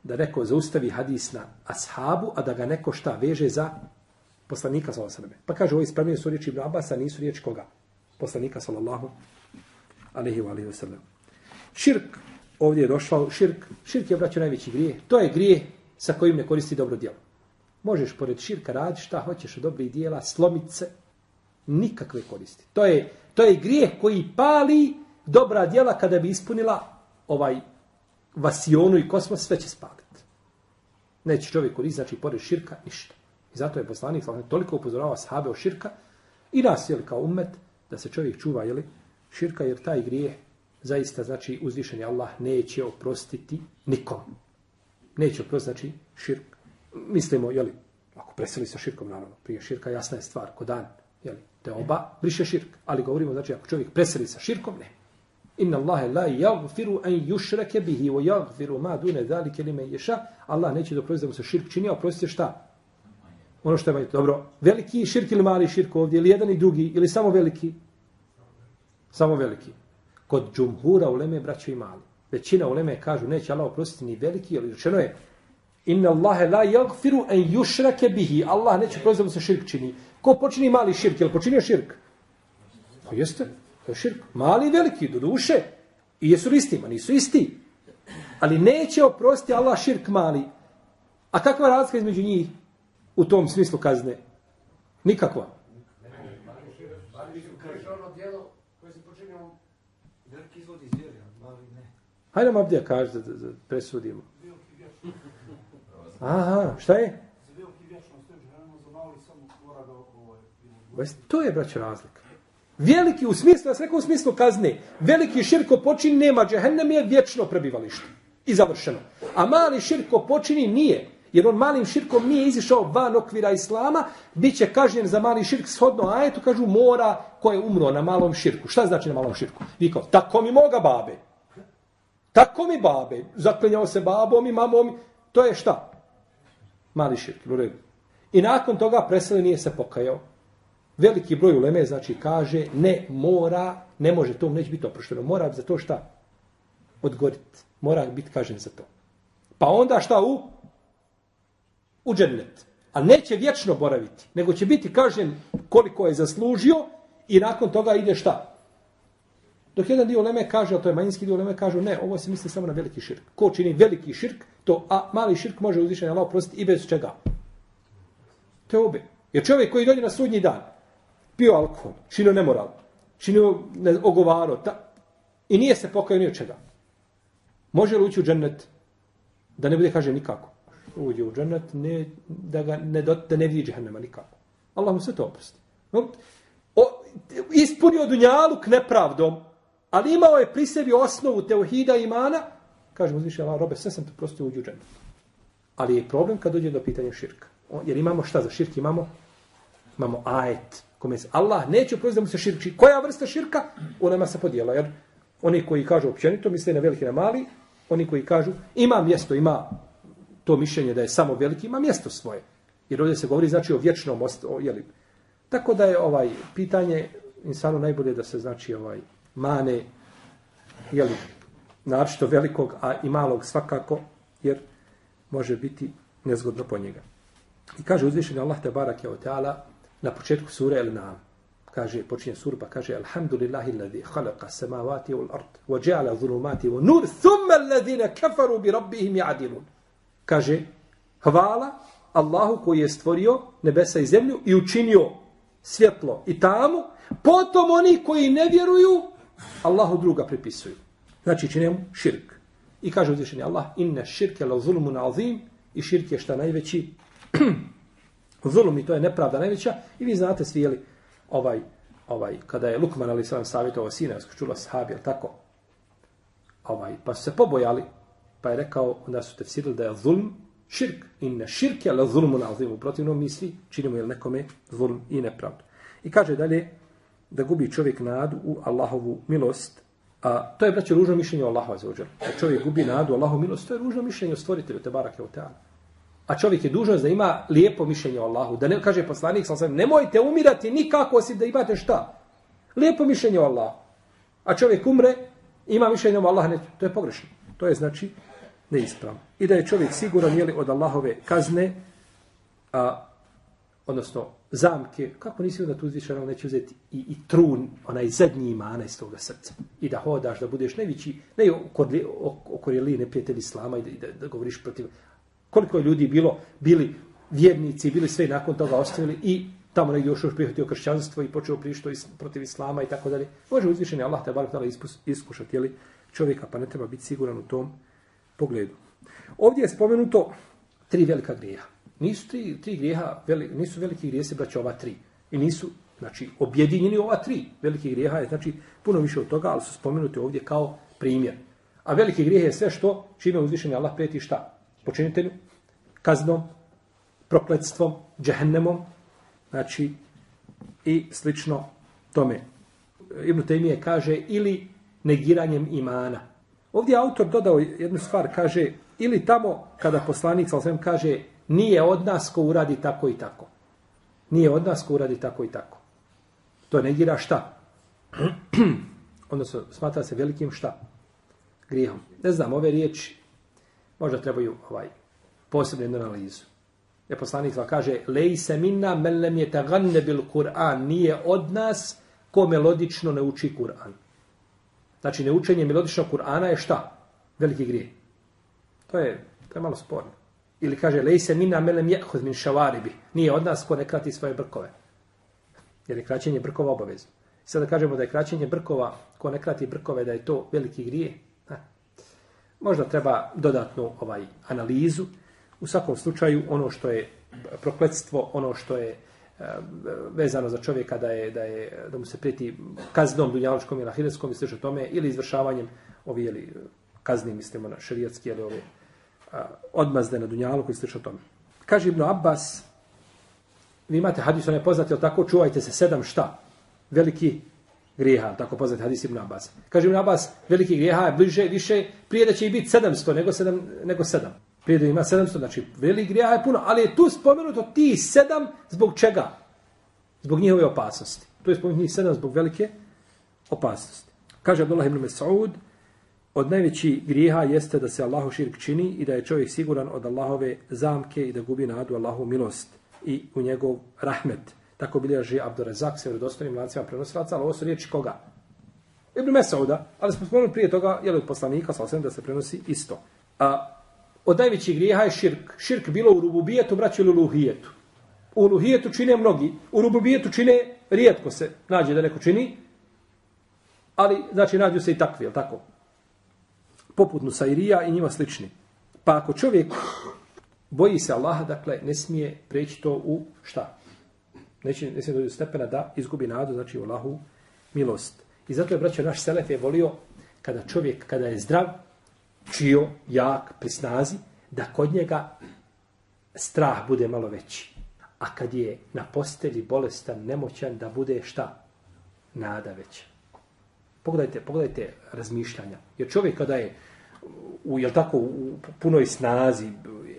Da neko zaustavi hadis na ashabu, a da ga neko šta veže za poslanika, sallallahu sallam. Pa kaže, ovo ispravnije su riječi Ibn Abasa, nisu riječi koga? Poslanika, sallallahu alejhi ve sellem. Širk, ovdje je došao širk, širk je, braćo, najveći grije. To je grije sa kojim ne koristi dobro djelo. Možeš pored širka raditi šta hoćeš od dobrih dijela, slomit se, nikakve koristi. To je, to je grijeh koji pali dobra djela kada bi ispunila ovaj vasionu i kosmos, sve će spaliti. Neće čovjek koristiti, znači pored širka, ništa. I zato je poslanik toliko upozorava sahabe o širka i nas, jel, kao umet, da se čovjek čuva, jel, širka, jer taj grijeh zaista, znači, uzvišeni Allah neće oprostiti nikom. Neće oprostiti, znači, širk. Mislimo, li ako preseli sa širkom, naravno, prije širka jasna je stvar, ko dan, li te oba, briše širk. Ali govorimo, znači, ako čovjek preseli sa širkom, ne. Inna Allahe la yaghfiru an yushraka bihi wa yaghfiru ma dune zalika limen yasha. Allah neće da da mu se širk čini, a oprosti šta? Ono što je manje. Dobro, veliki širk ili mali širk ovdje, ili jedan i drugi, ili samo veliki? Samo veliki. Kod džumhura uleme braćo i mali. Većina uleme kažu neće Allah oprostiti ni veliki, ali rečeno je Inna Allahe la yagfiru an yushrake bihi. Allah neće oprostiti da se širk čini. Ko počini mali širk? Je li počinio širk? Pa jeste. To je širk. Mali i veliki, do duše. I jesu li isti? Ma nisu isti. Ali neće oprostiti Allah širk mali. A kakva razlika između njih u tom smislu kazne? Nikakva. Hajde nam Abdija kaže da, da, da presudimo. Aha, šta je? To je, braće, razlika. Veliki u smislu, ja sam rekao u smislu kazne, veliki širko počini nema džehennem je vječno prebivalište. I završeno. A mali širko počini nije. Jer on malim širkom nije izišao van okvira islama, bit će kažnjen za mali širk shodno ajetu, kažu mora ko je umro na malom širku. Šta znači na malom širku? Vi kao, tako mi moga babe. Tako mi babe. Zaklinjao se babom i mamom. To je šta? Mali širk. I nakon toga preseli nije se pokajao veliki broj uleme, znači, kaže, ne mora, ne može to, neće biti oprošteno, mora za to šta? Odgoriti. Mora biti kažen za to. Pa onda šta u? U džennet. A neće vječno boraviti, nego će biti kažen koliko je zaslužio i nakon toga ide šta? Dok jedan dio Leme kaže, a to je manjinski dio Leme, kaže, ne, ovo se misli samo na veliki širk. Ko čini veliki širk, to a mali širk može uzvišenje Allah prostiti i bez čega. To je obe. Jer čovjek koji dođe na sudnji dan, pio alkohol, činio nemoral, činio ne, ogovaro, ta, i nije se pokajao ni od čega. Može li ući u džennet da ne bude kaže nikako? Uđe u džennet ne, da, ga ne, da ne vidi džehennema nikako. Allah mu sve to oprosti. O, ispunio dunjaluk nepravdom, ali imao je pri sebi osnovu teohida imana, kaže mu zviše, Allah, robe, sve sam to prosto uđe u džennet. Ali je problem kad dođe do pitanja širka. Jer imamo šta za širk? Imamo, imamo ajet kome se Allah neće oprostiti da mu se širči. Koja vrsta širka? Ona ima se podijela, jer oni koji kažu općenito, misle na veliki na mali, oni koji kažu ima mjesto, ima to mišljenje da je samo veliki, ima mjesto svoje. Jer ovdje se govori znači o vječnom, o, jeli. Tako da je ovaj pitanje insanu najbolje da se znači ovaj mane jeli, naročito velikog, a i malog svakako, jer može biti nezgodno po njega. I kaže uzvišeni Allah te barak je o na početku sure El Naam. Kaže, počinje surba, kaže Alhamdulillahi alladhi khalaqa samawati wal ard wa ja'ala dhulumati wan nur thumma alladhina kafaru bi rabbihim ya'dilun. Kaže, hvala Allahu koji je stvorio nebesa i zemlju i učinio svjetlo i tamu, potom oni koji ne vjeruju Allahu druga pripisuju. Znači čine mu širk. I kaže uzvišeni Allah, inne širke la zulmun azim. I širk je šta najveći? Zulum i to je nepravda najveća. I vi znate svi jeli, ovaj, ovaj, kada je Lukman ali sam savjetovao sina, čula sahabi, tako, ovaj, pa su se pobojali, pa je rekao, onda su tefsirili da je zulm širk, inna ne širk je, azim. zulmu na zimu, protivnom mi svi činimo jel nekome zulm i nepravdu. I kaže dalje, da gubi čovjek nadu u Allahovu milost, a to je, braće, ružno mišljenje o Allahu azzawajal. Da čovjek gubi nadu u Allahovu milost, to je ružno mišljenje o stvoritelju, te barake o teana. A čovjek je dužan da ima lijepo mišljenje o Allahu. Da ne kaže poslanik, sam sam, nemojte umirati nikako osim da imate šta? Lijepo mišljenje o Allahu. A čovjek umre, ima mišljenje o Allahu, to je pogrešno. To je znači neispravno. I da je čovjek siguran jeli od Allahove kazne, a, odnosno zamke, kako nisi da tu uzvišeno neće uzeti i, i trun, onaj zadnji imana iz toga srca. I da hodaš, da budeš najveći, ne okorjeli neprijatelj Islama i da, da, da govoriš protiv Koliko je ljudi bilo, bili vjernici, bili sve nakon toga ostavili i tamo negdje još prihvatio kršćanstvo i počeo prišto protiv islama i tako dalje. Može uzvišeni Allah te barak iskušati jeli, čovjeka, pa ne treba biti siguran u tom pogledu. Ovdje je spomenuto tri velika grijeha. Nisu tri, tri grijeha, veli, nisu veliki grijesi, braće, ova tri. I nisu, znači, objedinjeni ova tri. Veliki grijeha je, znači, puno više od toga, ali su spomenuti ovdje kao primjer. A veliki grijeh je sve što čime uzvišeni Allah prijeti šta? Počinitelju, kaznom, prokletstvom, džehennemom, znači, i slično tome. Ibn Taymije kaže, ili negiranjem imana. Ovdje autor dodao jednu stvar, kaže, ili tamo kada poslanik sa kaže, nije od nas ko uradi tako i tako. Nije od nas ko uradi tako i tako. To negira šta? Odnosno, smatra se velikim šta? Grijehom. Ne znam, ove riječi možda trebaju ovaj, posebnu jednu analizu. Je poslanik sa kaže, lej se minna mellem je taganne bil Kur'an, nije od nas ko melodično ne uči Kur'an. Znači, neučenje melodičnog Kur'ana je šta? Veliki grije. To je, to je malo sporno. Ili kaže, lej se minna melem jehoz min šavaribi. Nije od nas ko ne krati svoje brkove. Jer je kraćenje brkova obavezno. Sada kažemo da je kraćenje brkova, ko ne krati brkove, da je to veliki grije. Ha. Možda treba dodatnu ovaj analizu. U svakom slučaju, ono što je prokletstvo, ono što je vezano za čovjeka da je da je da mu se prijeti kaznom dunjaličkom ili ahiretskom i sl. tome ili izvršavanjem ovi ili kazni mislimo na šerijatski ili ove a, odmazde na dunjalu koji se tome. Kaže Ibn Abbas, vi imate hadis, on je poznati, al tako čuvajte se sedam šta? Veliki grijeha, tako poznati hadis Ibn Abbas. Kaže Ibn Abbas, veliki grijeha je bliže, više, prije da će i biti sedamsto nego 7, Nego 7. Prije da ima 700, znači velik grijeha je puno, ali je tu spomenuto ti sedam zbog čega? Zbog njihove opasnosti. Tu je spomenuto njih sedam zbog velike opasnosti. Kaže Abdullah ibn Mas'ud, od najvećih grijeha jeste da se Allahu širk čini i da je čovjek siguran od Allahove zamke i da gubi nadu Allahu milost i u njegov rahmet. Tako bilježi Abdurazak se vredostanim lancima prenosilaca, ali ovo su riječi koga? Ibn Mas'uda, ali smo spomenuli prije toga, jel od poslanika, sa osim da se prenosi isto. A, od najvećih grijeha je širk. Širk bilo u rububijetu, braću ili u luhijetu. U luhijetu čine mnogi, u rububijetu čine, rijetko se nađe da neko čini, ali znači nađu se i takvi, je tako? poput Nusairija i njima slični. Pa ako čovjek boji se Allaha, dakle, ne smije preći to u šta? Neće, ne smije dođu stepena da izgubi nadu, znači u Allahu milost. I zato je, braćo, naš selef je volio kada čovjek, kada je zdrav, čio, jak, pri snazi, da kod njega strah bude malo veći. A kad je na postelji bolestan, nemoćan, da bude šta? Nada veća. Pogledajte, pogledajte razmišljanja. Jer čovjek kada je u jel tako u punoj snazi,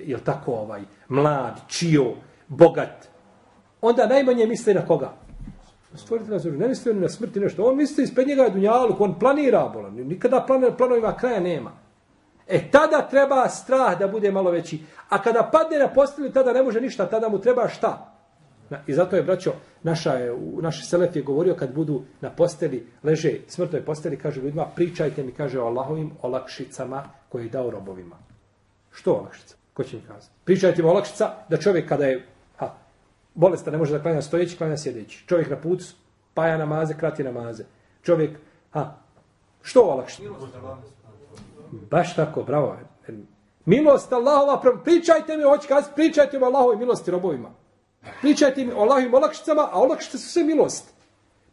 jel tako ovaj mlad, čio, bogat, onda najmanje misli na koga? Stvorite nas, ne misli na smrti nešto. On misli ispred njega je dunjaluk, on planira bolan. Nikada plan, planovima kraja nema. E, tada treba strah da bude malo veći. A kada padne na postelju, tada ne može ništa, tada mu treba šta? I zato je, braćo, naša je, u selef je govorio kad budu na posteli, leže smrtnoj posteli, kaže ljudima, pričajte mi, kaže o Allahovim olakšicama koje je dao robovima. Što olakšica? Ko će mi kazati? Pričajte mi olakšica da čovjek kada je ha, bolestan ne može da klanja stojeći, klanja sjedeći. Čovjek na putu spaja namaze, krati namaze. Čovjek, ha, što olakšica? Baš tako, bravo. Milost Allahova, pričajte mi, hoće kazati, pričajte mi o Allahovoj milosti robovima. Pričajte mi o Allahovim olakšicama, a olakšice su sve milost.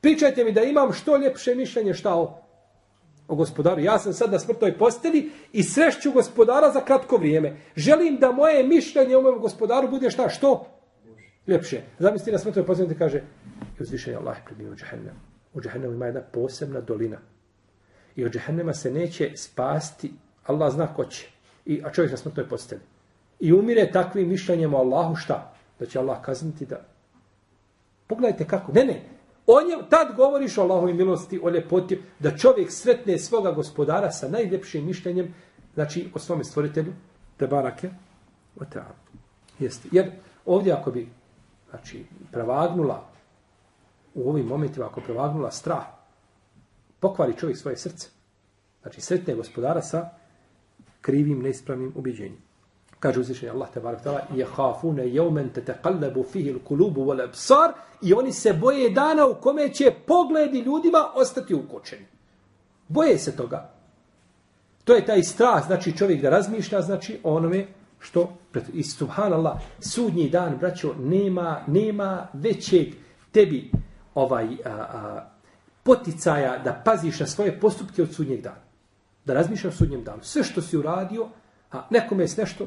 Pričajte mi da imam što ljepše mišljenje šta o, o gospodaru. Ja sam sad na smrtoj posteli i srešću gospodara za kratko vrijeme. Želim da moje mišljenje o mojem gospodaru bude šta? Što? Ljepše. Zamisli na smrtoj posteli kaže i uzvišenje Allah pred njim u džahennem. U džahennemu ima jedna posebna dolina. I od džehennema se neće spasti, Allah zna ko će. I, a čovjek na smrtnoj posteli. I umire takvim mišljenjem o Allahu šta? da će Allah kazniti da... Pogledajte kako. Ne, ne. On je, tad govoriš o Allahovi milosti, o ljepoti, da čovjek sretne svoga gospodara sa najljepšim mišljenjem, znači o svome stvoritelju, te barake, o te Jeste. Jer ovdje ako bi, znači, prevagnula u ovim momentima, ako prevagnula strah, pokvari čovjek svoje srce. Znači, sretne gospodara sa krivim, neispravnim ubjeđenjem. Kaže uzvišenje Allah te barak tala, je hafune jeumen te teqallabu fihi l'kulubu wal absar i oni se boje dana u kome će pogledi ljudima ostati ukočeni. Boje se toga. To je taj strah, znači čovjek da razmišlja, znači o onome što, i subhanallah, sudnji dan, braćo, nema, nema većeg tebi ovaj a, a, poticaja da paziš na svoje postupke od sudnjeg dana. Da razmišljaš o sudnjem danu. Sve što si uradio, a nekome je nešto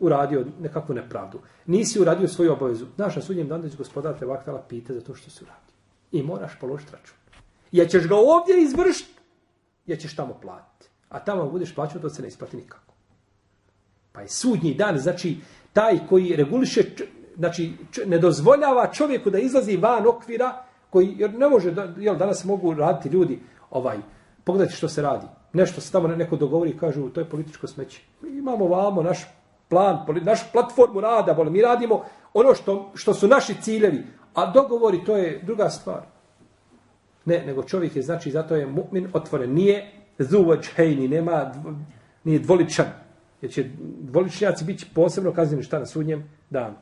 uradio nekakvu nepravdu. Nisi uradio svoju obavezu. Znaš, na sudnjem danu da će gospodar te vaktala pita za to što si uradio. I moraš položiti račun. Ja ćeš ga ovdje izvršiti, ja ćeš tamo platiti. A tamo budeš plaćao, to se ne isplati nikako. Pa je sudnji dan, znači, taj koji reguliše, znači, ne dozvoljava čovjeku da izlazi van okvira, koji, jer ne može, da, jel, danas mogu raditi ljudi, ovaj, pogledajte što se radi. Nešto se tamo neko dogovori i kažu, to je političko smeće. Mi imamo vamo naš plan, naš platformu rada, boli, mi radimo ono što, što su naši ciljevi, a dogovori to je druga stvar. Ne, nego čovjek je, znači, zato je mu'min otvoren. Nije zuvač, hejni, nema, nije dvoličan. Jer će dvoličnjaci biti posebno kaznjeni šta na sudnjem danu.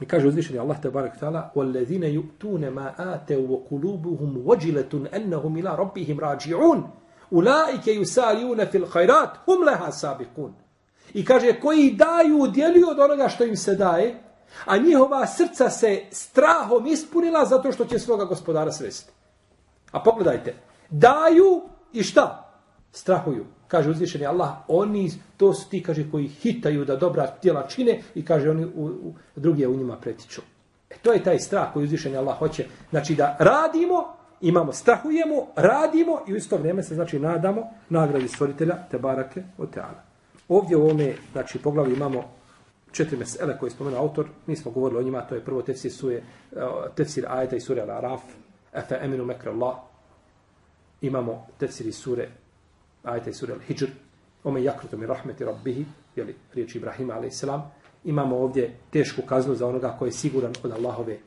I kaže uzvišeni Allah te barek taala: "Wallazina yu'tuna ma ataw wa qulubuhum wajilatun annahum ila rabbihim raji'un. Ulaika yusaliuna fil khairat hum laha sabiqun." I kaže koji daju djeluju od onoga što im se daje, a njihova srca se strahom ispunila zato što će svoga gospodara sresti. A pogledajte, daju i šta? Strahuju. Kaže uzvišeni Allah, oni, to su ti, kaže, koji hitaju da dobra tijela čine i kaže, oni u, u, drugi u njima pretiču. E to je taj strah koji uzvišeni Allah hoće. Znači da radimo, imamo, strahujemo, radimo i u isto vrijeme se, znači, nadamo nagradi stvoritelja, te barake, o teala. Ovdje u ovome, znači, poglavu imamo četiri mesele koje je spomenuo autor. Mi smo govorili o njima, to je prvo tefsir suje, e, tefsir ajeta i sure Al-Araf, Efe eminu mekra Allah. Imamo tefsir iz sure ajta iz sura Al-Hijr, ome jakruto mi rahmeti rabbihi, jeli, riječ Ibrahima a.s. Imamo ovdje tešku kaznu za onoga koji je siguran od Allahove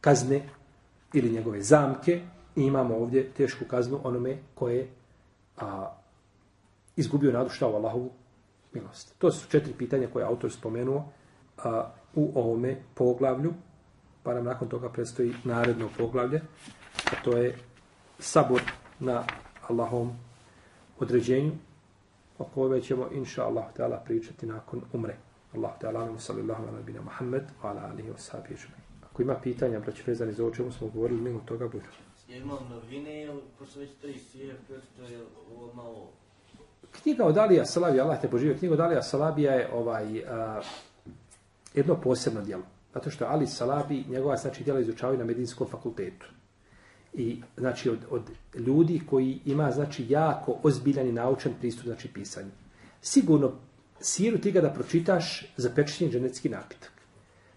kazne ili njegove zamke. I imamo ovdje tešku kaznu onome koje a, izgubio nadu šta u Allahovu milost. To su četiri pitanja koje je autor spomenuo a, u ovome poglavlju, pa nam nakon toga predstoji naredno poglavlje, a to je sabor na Allahom određenju, o kojoj ćemo, inša Allah, ta'ala, pričati nakon umre. Allah ta'ala, alamu sallallahu ala nabina Muhammed, wa ala alihi wa žme. Ako ima pitanja, brać vezani za o čemu smo govorili, mimo toga bude. Ja imam novine, pošto već tri sije, to je ovo malo Knjiga od Alija Salabija, Allah te poživio, knjiga od Alija Salabija je ovaj, a, jedno posebno djelo. Zato što Ali Salabi, njegova znači djela izučavaju na medicinskom fakultetu. I znači od, od ljudi koji ima znači jako ozbiljan i naučan pristup znači pisanju. Sigurno siru ti ga da pročitaš za pečenje dženecki napitak.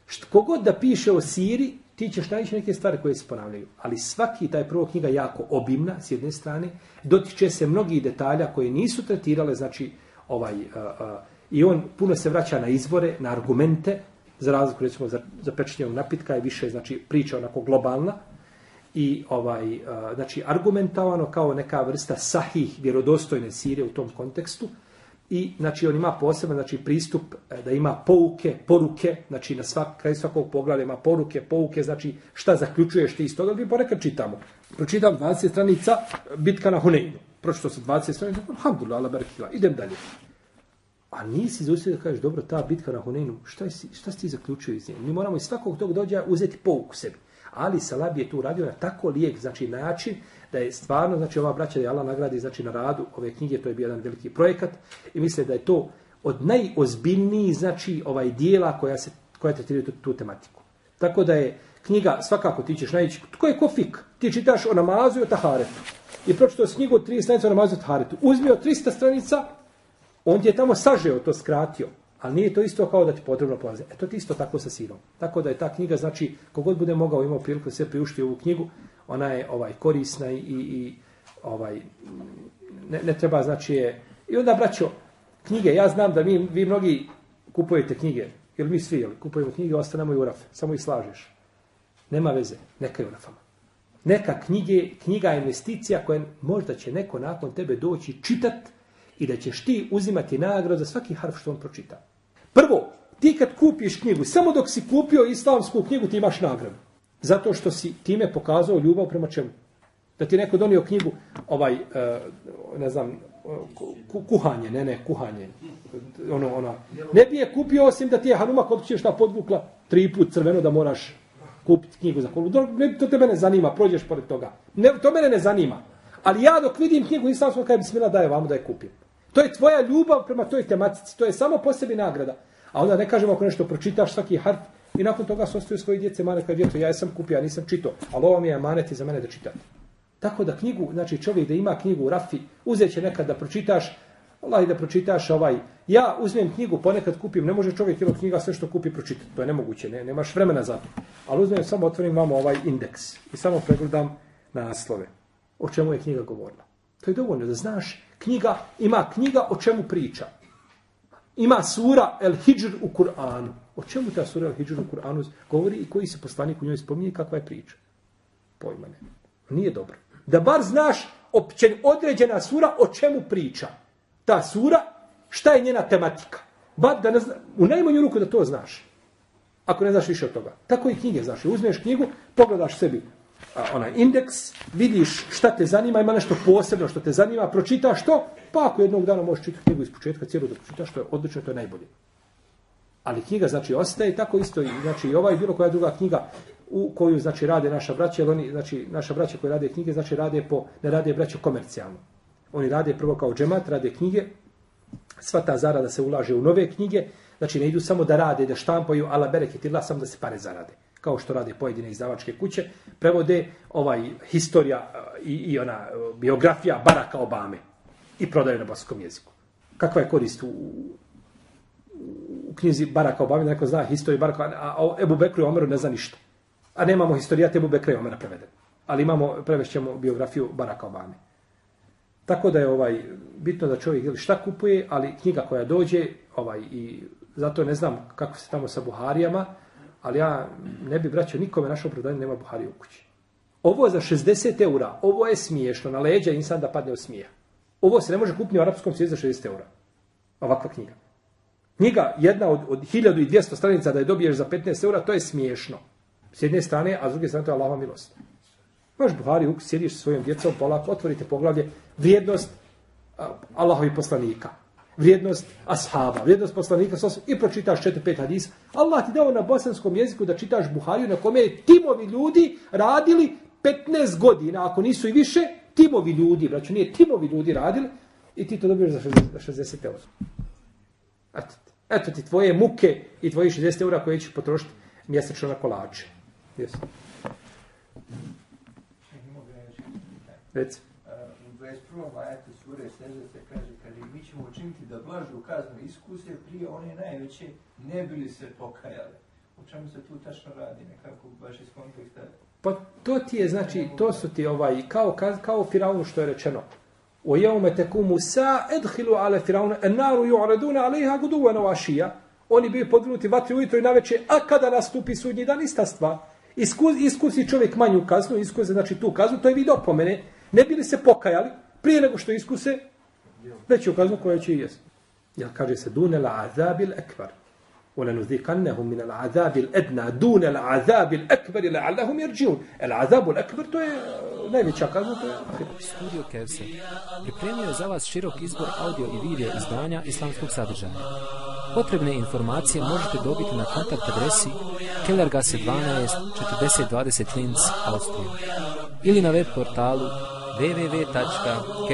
Što kogod da piše o siri, ti ćeš naći neke stvari koje se ponavljaju. Ali svaki taj prvo knjiga jako obimna s jedne strane, dotiče se mnogih detalja koje nisu tretirale, znači, ovaj, a, a, i on puno se vraća na izvore, na argumente, za razliku, recimo, za, za pečenje napitka je više, znači, priča onako globalna, i ovaj, znači, argumentovano kao neka vrsta sahih, vjerodostojne sire u tom kontekstu, I znači on ima poseban znači pristup e, da ima pouke, poruke, znači na svak kraj svakog poglavlja ima poruke, pouke, znači šta zaključuješ ti iz toga, mi ponekad čitamo. Pročitam 20 stranica e, bitka na Huneinu. Pročitao sam 20 stranica, pa, alhamdulillah, ala barakila, idem dalje. A nisi izustio da kažeš, dobro, ta bitka na Huneinu, šta, si, šta si ti zaključio iz nje? Mi moramo iz svakog tog dođa uzeti pouku sebi. Ali Salabi je tu radio na tako lijek, znači način, da je stvarno, znači ova braća da je Allah nagradi znači, na radu ove knjige, to je bio jedan veliki projekat i misle da je to od najozbiljnijih znači ovaj dijela koja se koja tretiraju tu, tu tematiku. Tako da je knjiga, svakako ti ćeš naći, tko je kofik? Ti čitaš o namazu i o taharetu. I pročito s knjigu 30 stranica o namazu i o taharetu. Uzmio 300 stranica, on ti je tamo sažeo to skratio. Ali nije to isto kao da ti potrebno polaze. E to ti isto tako sa sirom. Tako da je ta knjiga, znači, kogod bude mogao imao priliku da se priušti ovu knjigu, ona je ovaj korisna i, i, ovaj ne, ne treba znači je i onda braćo knjige ja znam da mi vi mnogi kupujete knjige ili mi svi ili kupujemo knjige ostanemo i urafe samo ih slažeš nema veze neka je urafama neka knjige knjiga je investicija koja možda će neko nakon tebe doći čitat i da ćeš ti uzimati nagradu za svaki harf što on pročita Prvo, ti kad kupiš knjigu, samo dok si kupio islamsku knjigu, ti imaš nagradu. Zato što si time pokazao ljubav prema čemu? Da ti neko donio knjigu, ovaj, e, ne znam, e, kuhanje, ne, ne, kuhanje. Ono, ona. Ne bi je kupio osim da ti je Hanuma kod ćeš ta podvukla tri put crveno da moraš kupiti knjigu za kolu. Ne, to tebe ne zanima, prođeš pored toga. Ne, to mene ne zanima. Ali ja dok vidim knjigu islamsku, kada bismila smjela daje vamo da je kupim. To je tvoja ljubav prema toj tematici. To je samo po sebi nagrada. A onda ne kažemo ako nešto pročitaš svaki harf i nakon toga se ostaju svoje djece mane kada djeto, ja sam kupio, ja nisam čito. Ali ovo mi je manet za mene da čitate. Tako da knjigu, znači čovjek da ima knjigu u rafi, uzet će nekad da pročitaš, Allah i da pročitaš ovaj, ja uzmem knjigu, ponekad kupim, ne može čovjek jednog knjiga sve što kupi pročitati, to je nemoguće, ne, nemaš vremena za to. Ali uzmem, samo otvorim vam ovaj indeks i samo pregledam naslove. O čemu je knjiga govorila. To je dovoljno da znaš, knjiga, ima knjiga o čemu priča. Ima sura El Hijr u Kur'anu. O čemu ta sura El Hijr u Kur'anu govori i koji se poslanik u njoj spominje kakva je priča? Pojma ne. Nije dobro. Da bar znaš općen, određena sura o čemu priča. Ta sura, šta je njena tematika. Bar da ne zna, u najmanju ruku da to znaš. Ako ne znaš više od toga. Tako i knjige znaš. Uzmeš knjigu, pogledaš sebi onaj indeks, vidiš šta te zanima, ima nešto posebno što te zanima, pročitaš to, pa ako jednog dana možeš čitati knjigu iz početka, cijelu da pročitaš, to je odlično, to je najbolje. Ali knjiga, znači, ostaje tako isto, i, znači, i ova i bilo koja druga knjiga u koju, znači, rade naša braća, jer oni, znači, naša braća koji rade knjige, znači, rade po, ne rade braća komercijalno. Oni rade prvo kao džemat, rade knjige, sva ta zarada se ulaže u nove knjige, znači, ne idu samo da rade, da štampaju, ala bereketila, samo da se pare zarade kao što rade pojedine izdavačke kuće, prevode ovaj historija e, i, i ona e, biografija Baraka Obame i prodaju na bosanskom jeziku. Kakva je korist u, u knjizi Baraka Obame, neko zna historiju Baraka, a, o Ebu Bekru i Omeru ne zna ništa. A nemamo historijat Ebu Bekra i Omera preveden. Ali imamo, prevešćemo biografiju Baraka Obame. Tako da je ovaj bitno da čovjek ili šta kupuje, ali knjiga koja dođe, ovaj i zato ne znam kako se tamo sa Buharijama, ali ja ne bi vraćao nikome našo predanje, nema Buhari u kući. Ovo za 60 eura, ovo je smiješno, na leđa insan da padne od smija. Ovo se ne može kupiti u arapskom svijetu za 60 eura. Ovakva knjiga. Knjiga, jedna od, od 1200 stranica da je dobiješ za 15 eura, to je smiješno. S jedne strane, a s druge strane, to je Allahova milost. Možeš Buhari uk, sjediš sa svojim djecom, polako, otvorite poglavlje, vrijednost Allahovi poslanika vrijednost ashaba, vrijednost poslanika sasvim, i pročitaš 4-5 hadisa. Allah ti dao na bosanskom jeziku da čitaš Buhariju na kome je timovi ljudi radili 15 godina, ako nisu i više, timovi ljudi, braću, nije timovi ljudi radili, i ti to dobiješ za 60, 60 eura. Eto, eto ti tvoje muke i tvoji 60 eura koje ćeš potrošiti mjesečno na kolače. Jesu. Reci. U 21. ajetu sure Sežde se kaže ćemo učiniti da blažu kaznu iskuse prije one najveće, ne bili se pokajali. O čemu se tu tačno radi, nekako baš iz konteksta? Pa to ti je, znači, to su ti ovaj, kao, kao Firaunu što je rečeno. O jeume tekumu sa edhilu ale Firauna, en naru ju'raduna alejha guduvana vašija. Oni bi podvinuti vatri ujutro i naveče, a kada nastupi sudnji dan, ista stvar. Iskus, iskusi čovjek manju kaznu, iskuse, znači tu kaznu, to je vid opomene. Ne bili se pokajali, prije nego što iskuse, veću kaznu koja će jest. Jel kaže se dune la azabil ekvar. Ona nuzikanahum min al azabil edna dune la azabil ekvar ila allahum jerđiun. El azabul ekvar to je eh, najveća kazna. To je... Studio Kevser pripremio za vas širok izbor audio i video izdanja islamskog sadržaja. Potrebne informacije možete dobiti na kontakt adresi Kellergasse 12 4020 Linz, Austrija ili na web portalu www.kevser.eu